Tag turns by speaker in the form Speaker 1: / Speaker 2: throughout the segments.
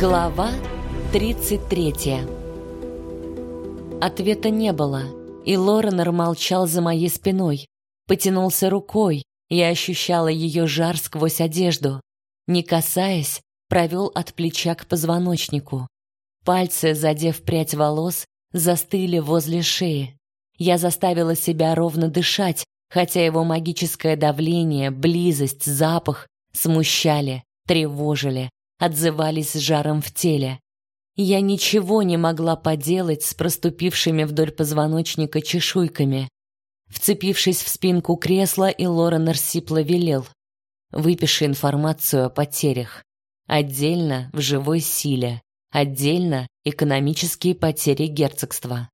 Speaker 1: Глава 33 Ответа не было, и Лоренор молчал за моей спиной. Потянулся рукой, я ощущала ее жар сквозь одежду. Не касаясь, провел от плеча к позвоночнику. Пальцы, задев прядь волос, застыли возле шеи. Я заставила себя ровно дышать, хотя его магическое давление, близость, запах смущали, тревожили, отзывались жаром в теле. Я ничего не могла поделать с проступившими вдоль позвоночника чешуйками. Вцепившись в спинку кресла, и Лоренор сипло велел. «Выпиши информацию о потерях. Отдельно в живой силе, отдельно экономические потери герцогства».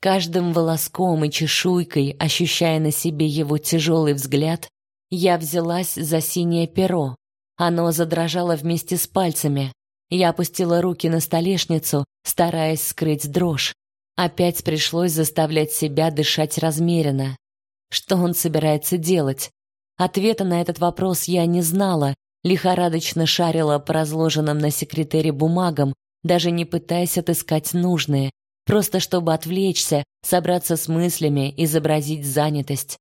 Speaker 1: Каждым волоском и чешуйкой, ощущая на себе его тяжелый взгляд, я взялась за синее перо, оно задрожало вместе с пальцами. Я опустила руки на столешницу, стараясь скрыть дрожь. Опять пришлось заставлять себя дышать размеренно. Что он собирается делать? Ответа на этот вопрос я не знала, лихорадочно шарила по разложенным на секретере бумагам, даже не пытаясь отыскать нужные, просто чтобы отвлечься, собраться с мыслями, изобразить занятость.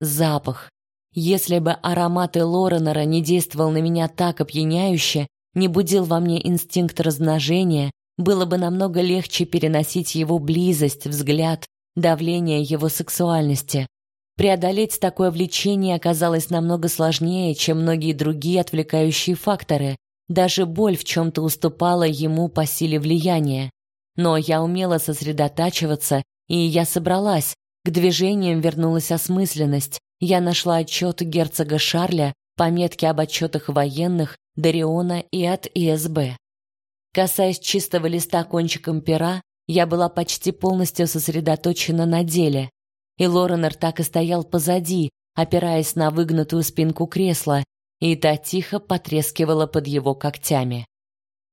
Speaker 1: Запах. Если бы аромат Лоренера не действовал на меня так опьяняюще, не будил во мне инстинкт размножения, было бы намного легче переносить его близость, взгляд, давление его сексуальности. Преодолеть такое влечение оказалось намного сложнее, чем многие другие отвлекающие факторы. Даже боль в чем-то уступала ему по силе влияния. Но я умела сосредотачиваться, и я собралась. К движениям вернулась осмысленность. Я нашла отчет герцога Шарля, пометки об отчетах военных, Дариона и от ИСБ. Касаясь чистого листа кончиком пера, я была почти полностью сосредоточена на деле. И Лоренор так и стоял позади, опираясь на выгнутую спинку кресла, и та тихо потрескивала под его когтями.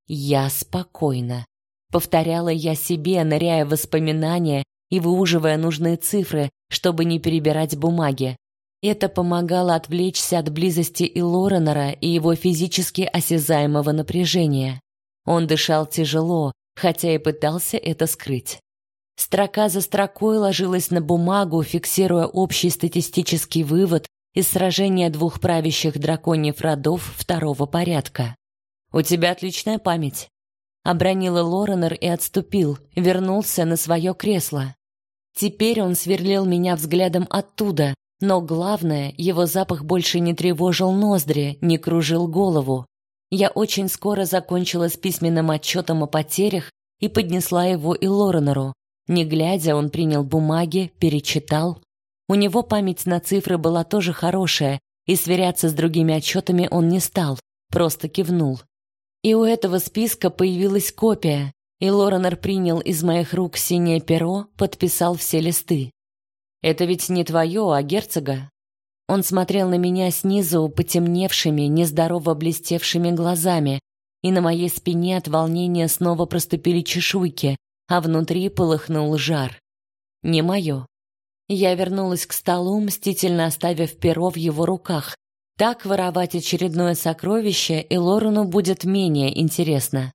Speaker 1: «Я спокойна», — повторяла я себе, ныряя в воспоминания и выуживая нужные цифры, чтобы не перебирать бумаги. Это помогало отвлечься от близости и Лоренера и его физически осязаемого напряжения. Он дышал тяжело, хотя и пытался это скрыть. Строка за строкой ложилась на бумагу, фиксируя общий статистический вывод из сражения двух правящих драконьев родов второго порядка. «У тебя отличная память», — обронила Лоренер и отступил, вернулся на свое кресло. Теперь он сверлил меня взглядом оттуда, но главное, его запах больше не тревожил ноздри, не кружил голову. Я очень скоро закончила с письменным отчетом о потерях и поднесла его и Лоренору. Не глядя, он принял бумаги, перечитал. У него память на цифры была тоже хорошая, и сверяться с другими отчетами он не стал, просто кивнул. И у этого списка появилась копия, и Лоренор принял из моих рук синее перо, подписал все листы. Это ведь не твое, а герцога. Он смотрел на меня снизу потемневшими, нездорово блестевшими глазами, и на моей спине от волнения снова проступили чешуйки, а внутри полыхнул жар. Не мое. Я вернулась к столу, мстительно оставив перо в его руках. Так воровать очередное сокровище и Лорену будет менее интересно.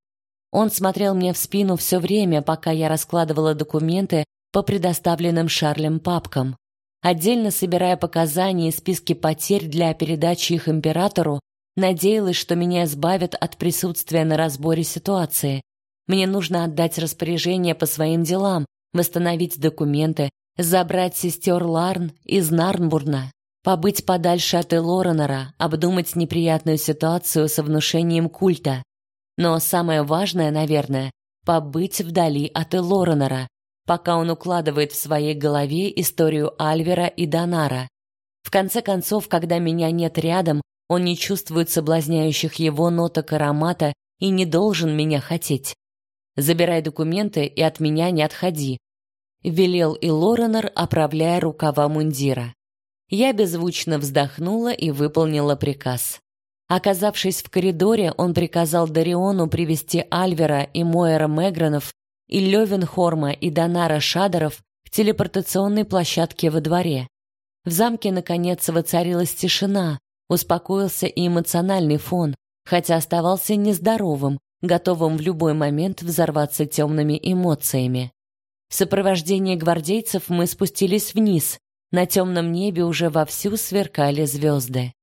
Speaker 1: Он смотрел мне в спину все время, пока я раскладывала документы по предоставленным Шарлем папкам. Отдельно собирая показания и списки потерь для передачи их императору, надеялась, что меня избавят от присутствия на разборе ситуации. Мне нужно отдать распоряжение по своим делам, восстановить документы, забрать сестер Ларн из Нарнбурна, побыть подальше от Элоренера, обдумать неприятную ситуацию со внушением культа. Но самое важное, наверное, побыть вдали от Элоренера, пока он укладывает в своей голове историю Альвера и Донара. В конце концов, когда меня нет рядом, он не чувствует соблазняющих его ноток аромата и не должен меня хотеть. Забирай документы и от меня не отходи, велел и Лоренор, оправляя рукава мундира. Я беззвучно вздохнула и выполнила приказ. Оказавшись в коридоре, он приказал Дариону привести Альвера и Мойера Мегранов и Левенхорма и Донара Шадеров к телепортационной площадке во дворе. В замке наконец воцарилась тишина, успокоился и эмоциональный фон, хотя оставался нездоровым, готовым в любой момент взорваться темными эмоциями. В сопровождении гвардейцев мы спустились вниз. На темном небе уже вовсю сверкали звезды.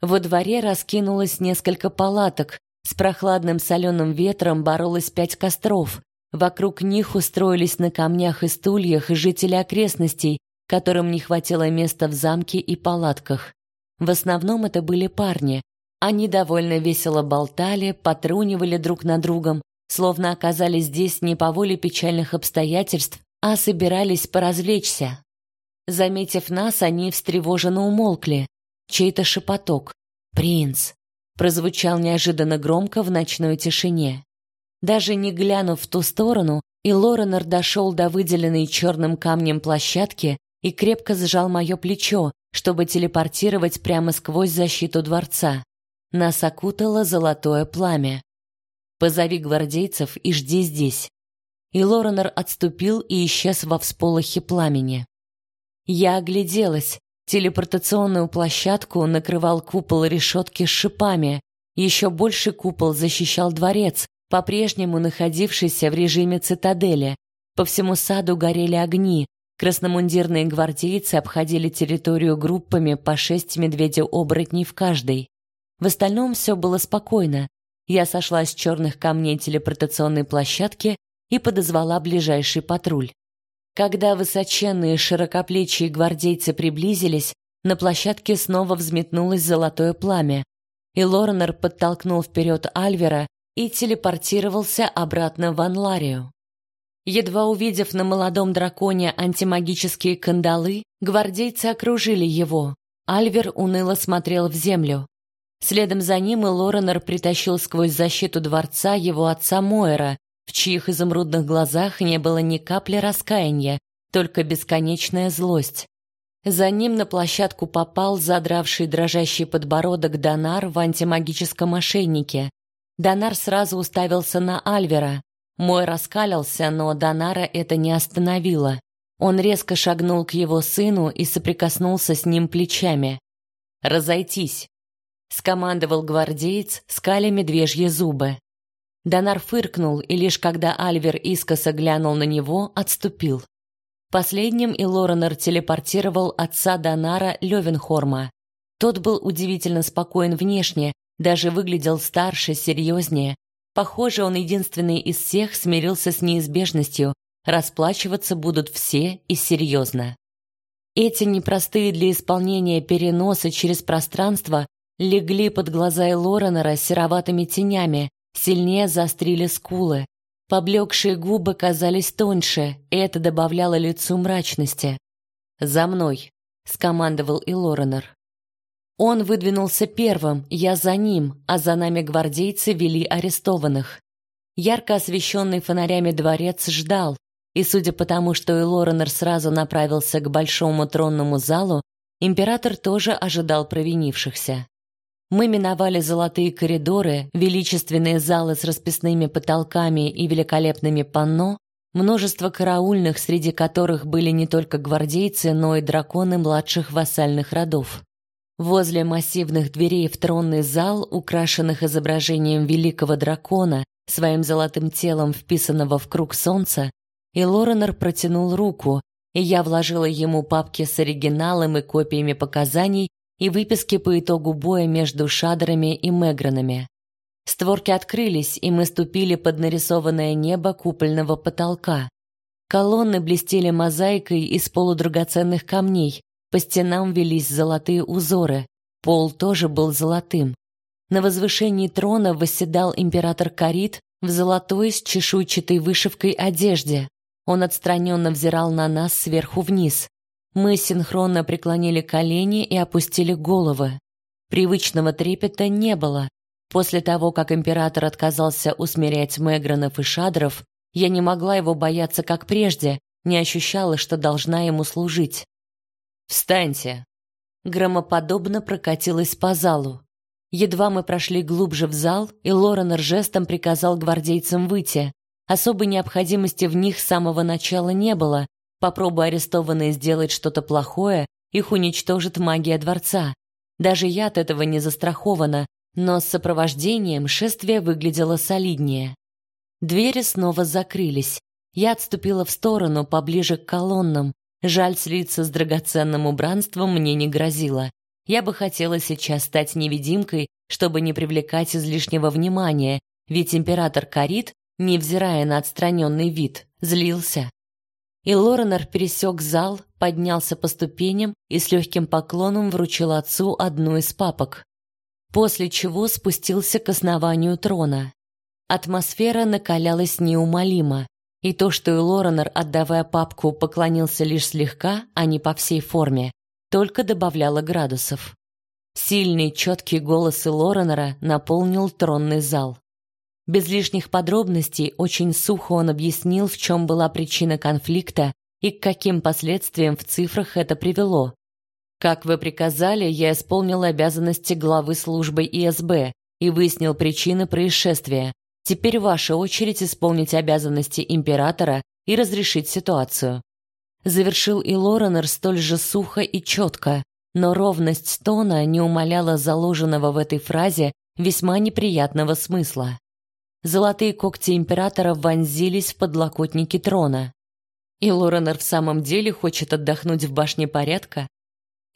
Speaker 1: Во дворе раскинулось несколько палаток, с прохладным соленым ветром боролось пять костров. Вокруг них устроились на камнях и стульях жители окрестностей, которым не хватило места в замке и палатках. В основном это были парни. Они довольно весело болтали, потрунивали друг над другом, словно оказались здесь не по воле печальных обстоятельств, а собирались поразвлечься. Заметив нас, они встревоженно умолкли. Чей-то шепоток. «Принц!» прозвучал неожиданно громко в ночной тишине. Даже не глянув в ту сторону, и Лоренор дошел до выделенной черным камнем площадки и крепко сжал мое плечо, чтобы телепортировать прямо сквозь защиту дворца. Нас окутало золотое пламя. Позови гвардейцев и жди здесь. И Лоренор отступил и исчез во всполохе пламени. Я огляделась. Телепортационную площадку накрывал купол решетки с шипами. Еще больше купол защищал дворец, по-прежнему находившийся в режиме цитадели. По всему саду горели огни. Красномундирные гвардейцы обходили территорию группами по шесть медведей-оборотней в каждой. В остальном все было спокойно. Я сошла с черных камней телепортационной площадки и подозвала ближайший патруль. Когда высоченные широкоплечие гвардейцы приблизились, на площадке снова взметнулось золотое пламя, и Лоренор подтолкнул вперед Альвера и телепортировался обратно в Анларию. Едва увидев на молодом драконе антимагические кандалы, гвардейцы окружили его. Альвер уныло смотрел в землю. Следом за ним и Лоренор притащил сквозь защиту дворца его отца Моэра, в чьих изумрудных глазах не было ни капли раскаяния, только бесконечная злость. За ним на площадку попал задравший дрожащий подбородок Донар в антимагическом ошейнике. Донар сразу уставился на Альвера. Мой раскалился, но Донара это не остановило. Он резко шагнул к его сыну и соприкоснулся с ним плечами. «Разойтись!» — скомандовал гвардеец, скаля медвежьи зубы. Донар фыркнул, и лишь когда Альвер искоса глянул на него, отступил. Последним и Лоренор телепортировал отца Донара Левенхорма. Тот был удивительно спокоен внешне, даже выглядел старше, серьезнее. Похоже, он единственный из всех смирился с неизбежностью, расплачиваться будут все и серьезно. Эти непростые для исполнения переносы через пространство легли под глаза Лоренора сероватыми тенями, Сильнее заострили скулы. Поблекшие губы казались тоньше, и это добавляло лицу мрачности. «За мной!» — скомандовал и Лоренор. Он выдвинулся первым, я за ним, а за нами гвардейцы вели арестованных. Ярко освещенный фонарями дворец ждал, и судя по тому, что и Лоренор сразу направился к большому тронному залу, император тоже ожидал провинившихся. Мы миновали золотые коридоры, величественные залы с расписными потолками и великолепными панно, множество караульных, среди которых были не только гвардейцы, но и драконы младших вассальных родов. Возле массивных дверей в тронный зал, украшенных изображением великого дракона, своим золотым телом вписанного в круг солнца, и протянул руку, и я вложила ему папки с оригиналом и копиями показаний и выписки по итогу боя между Шадерами и Мегранами. Створки открылись, и мы ступили под нарисованное небо купольного потолка. Колонны блестели мозаикой из полудрагоценных камней, по стенам велись золотые узоры, пол тоже был золотым. На возвышении трона восседал император Карит в золотой с чешуйчатой вышивкой одежде. Он отстраненно взирал на нас сверху вниз. Мы синхронно преклонили колени и опустили головы. Привычного трепета не было. После того, как император отказался усмирять Мегранов и Шадров, я не могла его бояться как прежде, не ощущала, что должна ему служить. «Встаньте!» Громоподобно прокатилась по залу. Едва мы прошли глубже в зал, и Лоренор жестом приказал гвардейцам выйти. Особой необходимости в них с самого начала не было, Попробуй арестованные сделать что-то плохое, их уничтожит магия дворца. Даже я от этого не застрахована, но с сопровождением шествие выглядело солиднее. Двери снова закрылись. Я отступила в сторону, поближе к колоннам. Жаль, слиться с драгоценным убранством мне не грозило. Я бы хотела сейчас стать невидимкой, чтобы не привлекать излишнего внимания, ведь император Карит, невзирая на отстраненный вид, злился. И Лоренор пересек зал, поднялся по ступеням и с легким поклоном вручил отцу одну из папок. После чего спустился к основанию трона. Атмосфера накалялась неумолимо, и то, что и Лоренор, отдавая папку, поклонился лишь слегка, а не по всей форме, только добавляло градусов. Сильный, четкий голос Лоренора наполнил тронный зал. Без лишних подробностей очень сухо он объяснил, в чем была причина конфликта и к каким последствиям в цифрах это привело. Как вы приказали, я исполнил обязанности главы службы ИСБ и выяснил причины происшествия. Теперь ваша очередь исполнить обязанности императора и разрешить ситуацию. Завершил и Лоренор столь же сухо и четко, но ровность тона не умаляла заложенного в этой фразе весьма неприятного смысла. Золотые когти императора вонзились в подлокотники трона. И Лоренор в самом деле хочет отдохнуть в башне порядка?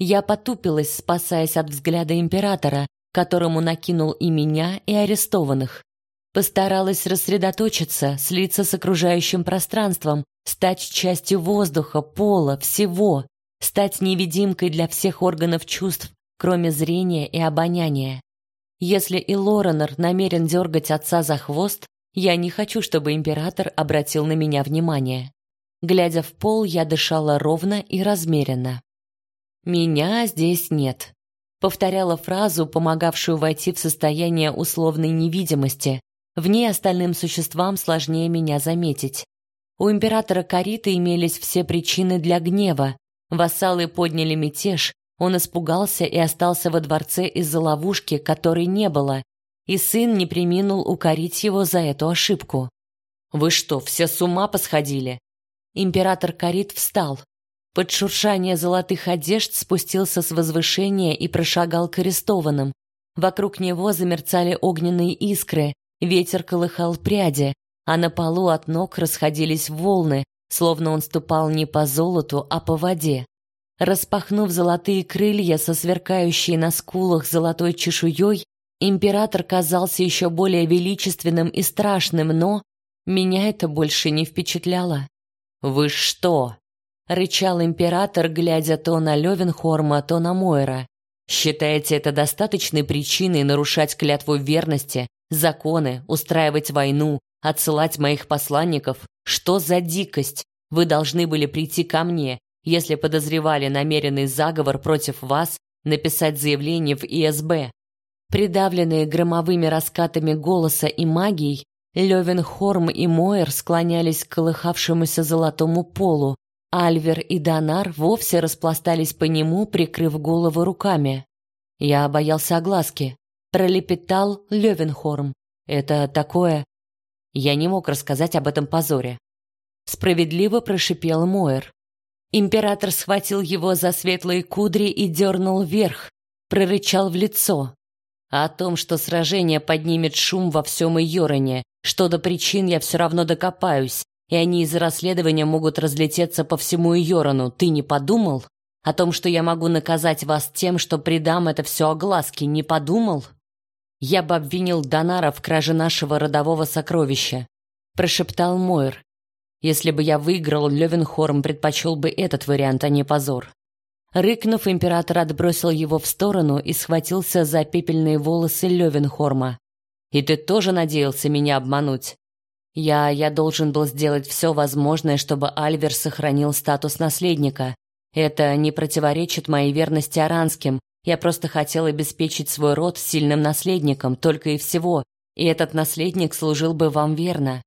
Speaker 1: Я потупилась, спасаясь от взгляда императора, которому накинул и меня, и арестованных. Постаралась рассредоточиться, слиться с окружающим пространством, стать частью воздуха, пола, всего, стать невидимкой для всех органов чувств, кроме зрения и обоняния. Если и Лоренор намерен дергать отца за хвост, я не хочу, чтобы император обратил на меня внимание. Глядя в пол, я дышала ровно и размеренно. «Меня здесь нет», — повторяла фразу, помогавшую войти в состояние условной невидимости. В ней остальным существам сложнее меня заметить. У императора Кариты имелись все причины для гнева. Вассалы подняли мятеж, он испугался и остался во дворце из-за ловушки, которой не было, и сын не преминул укорить его за эту ошибку. «Вы что, все с ума посходили?» Император Карит встал. Под шуршание золотых одежд спустился с возвышения и прошагал к арестованным. Вокруг него замерцали огненные искры, ветер колыхал пряди, а на полу от ног расходились волны, словно он ступал не по золоту, а по воде. Распахнув золотые крылья со сверкающей на скулах золотой чешуей, император казался еще более величественным и страшным, но меня это больше не впечатляло. «Вы что?» — рычал император, глядя то на Левенхорма, то на Мойра. «Считаете это достаточной причиной нарушать клятву верности, законы, устраивать войну, отсылать моих посланников? Что за дикость? Вы должны были прийти ко мне, если подозревали намеренный заговор против вас, написать заявление в ИСБ. Придавленные громовыми раскатами голоса и магией, Левенхорм и Мойер склонялись к колыхавшемуся золотому полу, Альвер и Донар вовсе распластались по нему, прикрыв головы руками. Я боялся огласки. Пролепетал Левенхорм. Это такое... Я не мог рассказать об этом позоре. Справедливо прошипел Мойер. Император схватил его за светлые кудри и дернул вверх, прорычал в лицо. А о том, что сражение поднимет шум во всем Йороне, что до причин я все равно докопаюсь, и они из-за расследования могут разлететься по всему Йорону, ты не подумал? О том, что я могу наказать вас тем, что придам это все огласке, не подумал? Я бы обвинил Донара в краже нашего родового сокровища, прошептал Мойр. Если бы я выиграл, Левенхорм предпочел бы этот вариант, а не позор. Рыкнув, император отбросил его в сторону и схватился за пепельные волосы Левенхорма. «И ты тоже надеялся меня обмануть?» «Я... я должен был сделать все возможное, чтобы Альвер сохранил статус наследника. Это не противоречит моей верности аранским. Я просто хотел обеспечить свой род сильным наследником, только и всего. И этот наследник служил бы вам верно.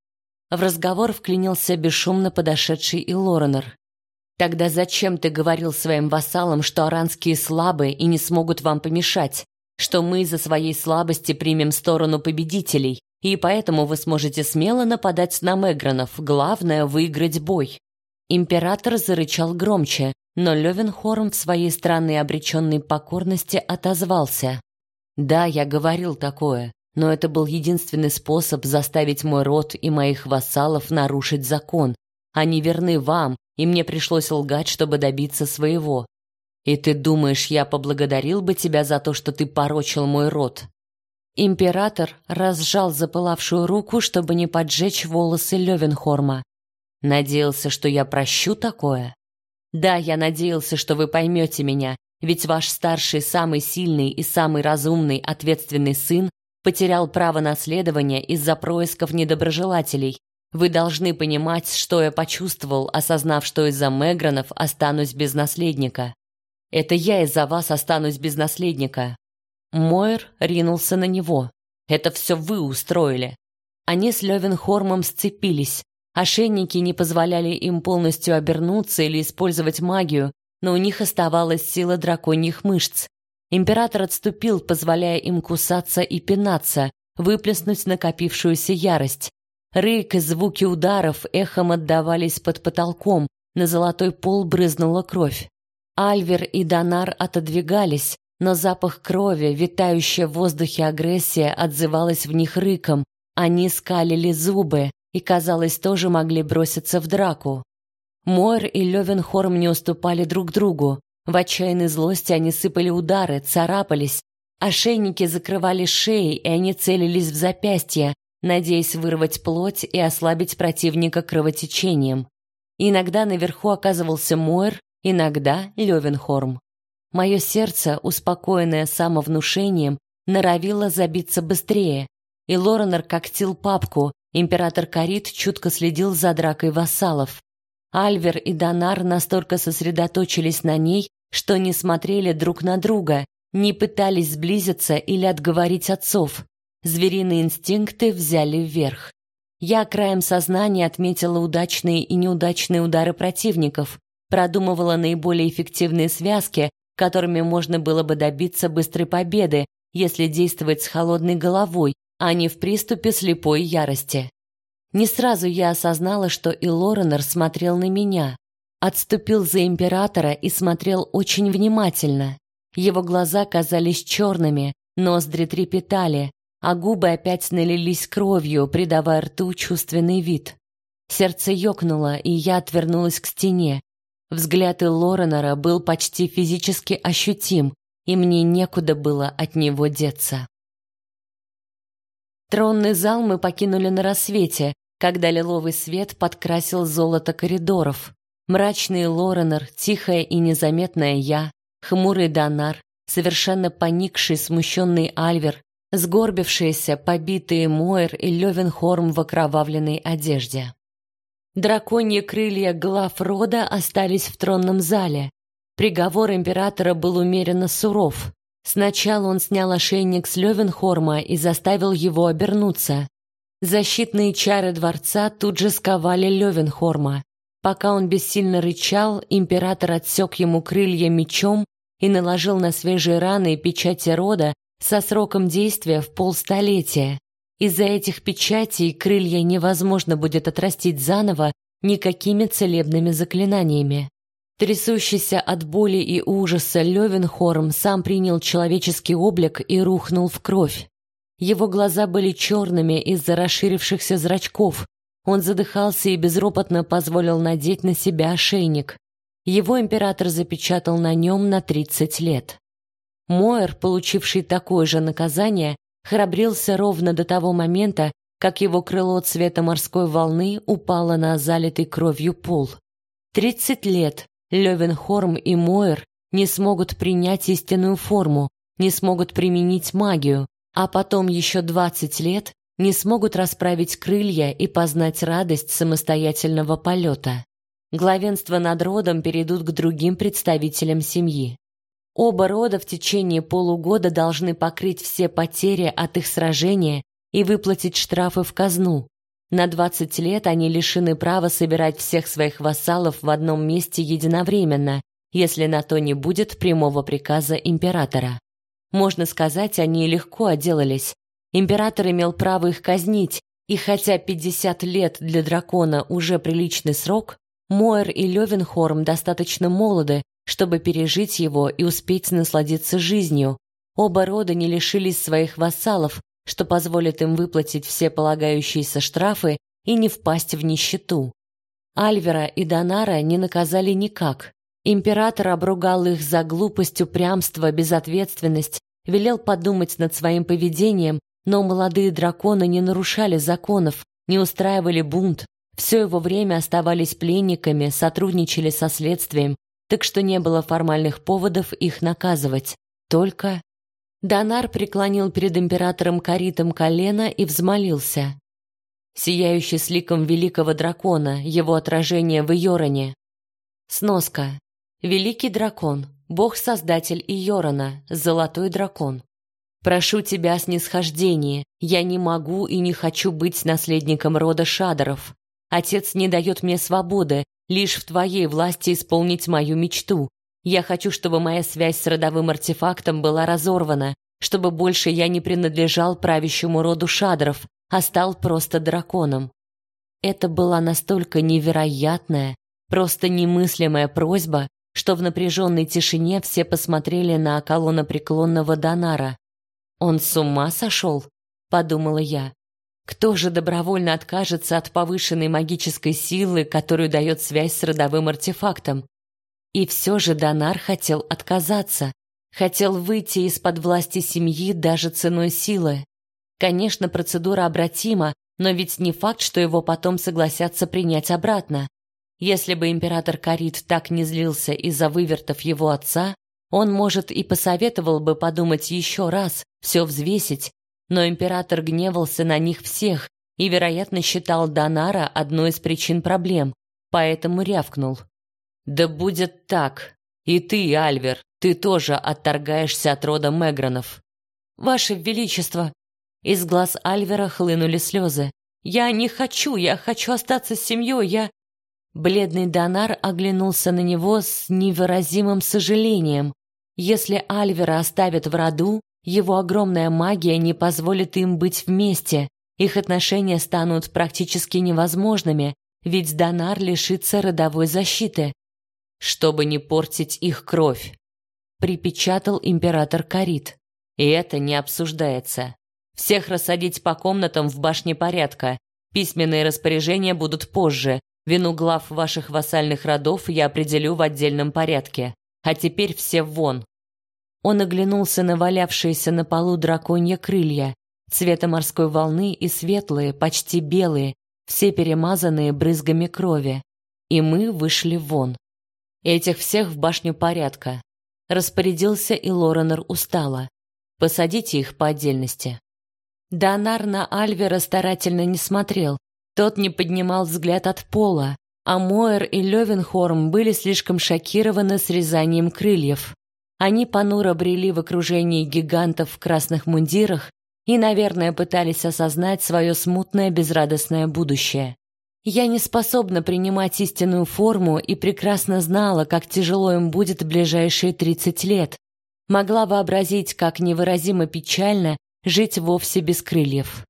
Speaker 1: В разговор вклинился бесшумно подошедший и Лоренор. «Тогда зачем ты говорил своим вассалам, что аранские слабы и не смогут вам помешать? Что мы из-за своей слабости примем сторону победителей, и поэтому вы сможете смело нападать на Мегранов, главное — выиграть бой?» Император зарычал громче, но Левенхорн в своей странной обреченной покорности отозвался. Да, я говорил такое, но это был единственный способ заставить мой род и моих вассалов нарушить закон. Они верны вам, и мне пришлось лгать, чтобы добиться своего. И ты думаешь, я поблагодарил бы тебя за то, что ты порочил мой род? Император разжал запылавшую руку, чтобы не поджечь волосы Левенхорма. Надеялся, что я прощу такое? Да, я надеялся, что вы поймете меня, ведь ваш старший, самый сильный и самый разумный, ответственный сын потерял право наследования из-за происков недоброжелателей. Вы должны понимать, что я почувствовал, осознав, что из-за Мегранов останусь без наследника. Это я из-за вас останусь без наследника. Мойер ринулся на него. Это все вы устроили. Они с Левенхормом сцепились. Ошейники не позволяли им полностью обернуться или использовать магию, но у них оставалась сила драконьих мышц. Император отступил, позволяя им кусаться и пинаться, выплеснуть накопившуюся ярость. Рык и звуки ударов эхом отдавались под потолком, на золотой пол брызнула кровь. Альвер и Донар отодвигались, но запах крови, витающая в воздухе агрессия, отзывалась в них рыком. Они скалили зубы и, казалось, тоже могли броситься в драку. Мойр и Левенхорм не уступали друг другу. В отчаянной злости они сыпали удары, царапались. Ошейники закрывали шеи, и они целились в запястья, надеясь вырвать плоть и ослабить противника кровотечением. Иногда наверху оказывался Мойр, иногда Левенхорм. Мое сердце, успокоенное самовнушением, норовило забиться быстрее, и Лоренор когтил папку, император Карит чутко следил за дракой вассалов. Альвер и Донар настолько сосредоточились на ней, что не смотрели друг на друга, не пытались сблизиться или отговорить отцов. Звериные инстинкты взяли вверх. Я краем сознания отметила удачные и неудачные удары противников, продумывала наиболее эффективные связки, которыми можно было бы добиться быстрой победы, если действовать с холодной головой, а не в приступе слепой ярости. Не сразу я осознала, что и Лоренор смотрел на меня. Отступил за императора и смотрел очень внимательно. Его глаза казались черными, ноздри трепетали, а губы опять налились кровью, придавая рту чувственный вид. Сердце ёкнуло, и я отвернулась к стене. Взгляд Лоренора был почти физически ощутим, и мне некуда было от него деться. Тронный зал мы покинули на рассвете, когда лиловый свет подкрасил золото коридоров. Мрачный Лоренор, тихая и незаметная я, хмурый Донар, совершенно поникший, смущенный Альвер, сгорбившиеся, побитые Мойер и Левенхорм в окровавленной одежде. Драконьи крылья глав рода остались в тронном зале. Приговор императора был умеренно суров. Сначала он снял ошейник с Левенхорма и заставил его обернуться. Защитные чары дворца тут же сковали Левенхорма. Пока он бессильно рычал, император отсек ему крылья мечом и наложил на свежие раны печати рода со сроком действия в полстолетия. Из-за этих печатей крылья невозможно будет отрастить заново никакими целебными заклинаниями. Трясущийся от боли и ужаса Левенхорм сам принял человеческий облик и рухнул в кровь. Его глаза были черными из-за расширившихся зрачков. Он задыхался и безропотно позволил надеть на себя ошейник. Его император запечатал на нем на 30 лет. Моэр, получивший такое же наказание, храбрился ровно до того момента, как его крыло цвета морской волны упало на залитый кровью пол. Тридцать лет Левенхорм и Мойер не смогут принять истинную форму, не смогут применить магию, а потом еще двадцать лет не смогут расправить крылья и познать радость самостоятельного полета. Главенство над родом перейдут к другим представителям семьи. Оба рода в течение полугода должны покрыть все потери от их сражения и выплатить штрафы в казну, на 20 лет они лишены права собирать всех своих вассалов в одном месте единовременно, если на то не будет прямого приказа императора. Можно сказать, они легко отделались. Император имел право их казнить, и хотя 50 лет для дракона уже приличный срок, Моэр и Левенхорм достаточно молоды, чтобы пережить его и успеть насладиться жизнью. Оба рода не лишились своих вассалов, что позволит им выплатить все полагающиеся штрафы и не впасть в нищету. Альвера и Донара не наказали никак. Император обругал их за глупость, упрямство, безответственность, велел подумать над своим поведением, но молодые драконы не нарушали законов, не устраивали бунт, все его время оставались пленниками, сотрудничали со следствием, так что не было формальных поводов их наказывать. Только Донар преклонил перед императором Каритом колено и взмолился. Сияющий с ликом великого дракона, его отражение в Йороне. Сноска. Великий дракон, бог-создатель Иорона, золотой дракон. Прошу тебя снисхождения, я не могу и не хочу быть наследником рода Шадоров. Отец не дает мне свободы, лишь в твоей власти исполнить мою мечту. Я хочу, чтобы моя связь с родовым артефактом была разорвана, чтобы больше я не принадлежал правящему роду Шадров, а стал просто драконом. Это была настолько невероятная, просто немыслимая просьба, что в напряженной тишине все посмотрели на колоннопреклонного Донара. «Он с ума сошел?» — подумала я. Кто же добровольно откажется от повышенной магической силы, которую дает связь с родовым артефактом? И все же Донар хотел отказаться, хотел выйти из-под власти семьи даже ценой силы. Конечно, процедура обратима, но ведь не факт, что его потом согласятся принять обратно. Если бы император Карит так не злился из-за вывертов его отца, он, может, и посоветовал бы подумать еще раз, все взвесить, но император гневался на них всех и, вероятно, считал Донара одной из причин проблем, поэтому рявкнул. «Да будет так. И ты, Альвер, ты тоже отторгаешься от рода Мегранов». «Ваше Величество!» Из глаз Альвера хлынули слезы. «Я не хочу, я хочу остаться с семьей, я...» Бледный Донар оглянулся на него с невыразимым сожалением. Если Альвера оставят в роду, его огромная магия не позволит им быть вместе. Их отношения станут практически невозможными, ведь Донар лишится родовой защиты. Чтобы не портить их кровь, припечатал император Карит. И это не обсуждается. Всех рассадить по комнатам в башне порядка. Письменные распоряжения будут позже. Вину глав ваших вассальных родов я определю в отдельном порядке. А теперь все вон. Он оглянулся на валявшиеся на полу драконья крылья, цвета морской волны и светлые, почти белые, все перемазанные брызгами крови. И мы вышли вон. Этих всех в башню порядка. Распорядился и Лоренор устало. Посадите их по отдельности. Донар на Альвера старательно не смотрел. Тот не поднимал взгляд от пола, а Моэр и Левенхорм были слишком шокированы срезанием крыльев. Они понуро брели в окружении гигантов в красных мундирах и, наверное, пытались осознать свое смутное безрадостное будущее. Я не способна принимать истинную форму и прекрасно знала, как тяжело им будет ближайшие 30 лет. Могла вообразить, как невыразимо печально жить вовсе без крыльев.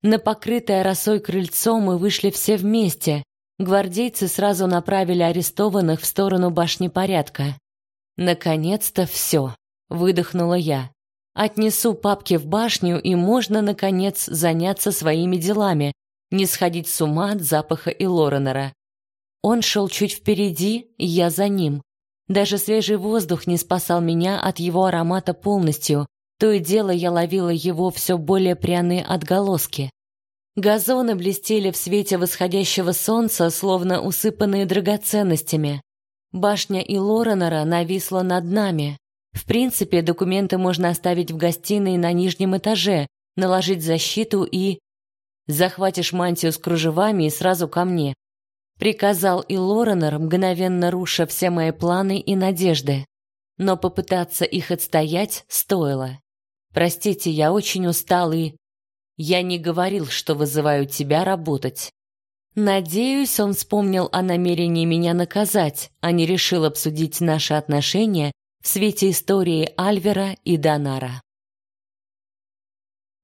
Speaker 1: На покрытое росой крыльцо мы вышли все вместе. Гвардейцы сразу направили арестованных в сторону башни порядка. Наконец-то все, выдохнула я. Отнесу папки в башню, и можно наконец заняться своими делами, не сходить с ума от запаха и Лоренера. Он шел чуть впереди, я за ним. Даже свежий воздух не спасал меня от его аромата полностью. То и дело я ловила его все более пряные отголоски. Газоны блестели в свете восходящего солнца, словно усыпанные драгоценностями. Башня и Лоренера нависла над нами. В принципе, документы можно оставить в гостиной на нижнем этаже, наложить защиту и... Захватишь мантию с кружевами и сразу ко мне. Приказал и Лоренер, мгновенно руша все мои планы и надежды. Но попытаться их отстоять стоило. Простите, я очень устал и... Я не говорил, что вызываю тебя работать. Надеюсь, он вспомнил о намерении меня наказать, а не решил обсудить наши отношения в свете истории Альвера и Донара.